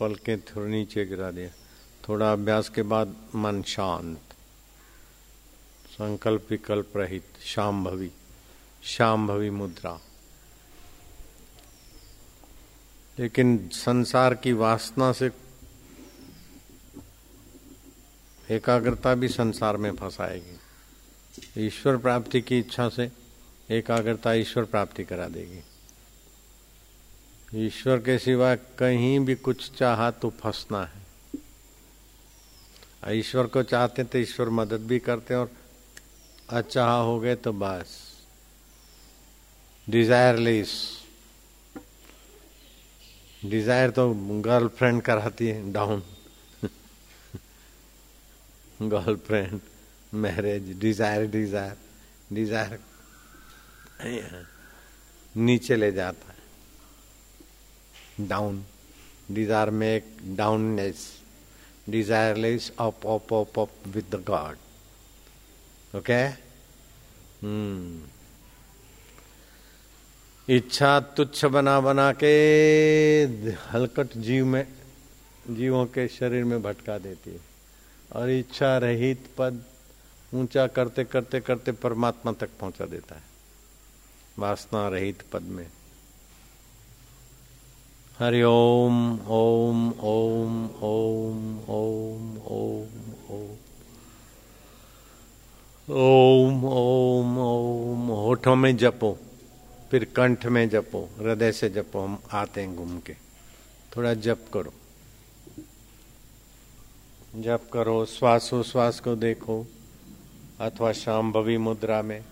पलकें थोड़ी नीचे गिरा दिया। थोड़ा अभ्यास के बाद मन शांत संकल्प विकल्प रहित शाम भवी शाम भवी मुद्रा। लेकिन संसार की वासना से एकाग्रता भी संसार में फंसाएगी। ईश्वर प्राप्ति की इच्छा से एकाग्रता ईश्वर प्राप्ति करा देगी। ईश्वर के सिवा कहीं भी कुछ चाहा तो फंसना है। ईश्वर को चाहते तो ईश्वर मदद भी करते और अचाह हो गए तो बस। डिजायरलेस डिज़ायर तो गर्लफ्रेंड कराती है down girlfriend marriage desire desire desire नीचे ले जाता है। Down desire make downness desireless up up up up with the God okay hmm इच्छा तुच्छ बना बना के हलकट जीव में, जीवों के शरीर में भटका देती है। और इच्छा रहित पद ऊँचा करते करते करते परमात्मा तक पहुँचा देता है। वासना रहित पद में। हरि ओम ओम ओम ओम ओम ओम। ओम ओम ओम। ओम होठों में जपो, फिर कंठ में जपो, हृदय से जपो, हम आते हैं घूम के। थोड़ा जप करो। जप करो, श्वासोश्वास को देखो, अथवा शाम भवी मुद्रा में।